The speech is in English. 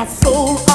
my soul.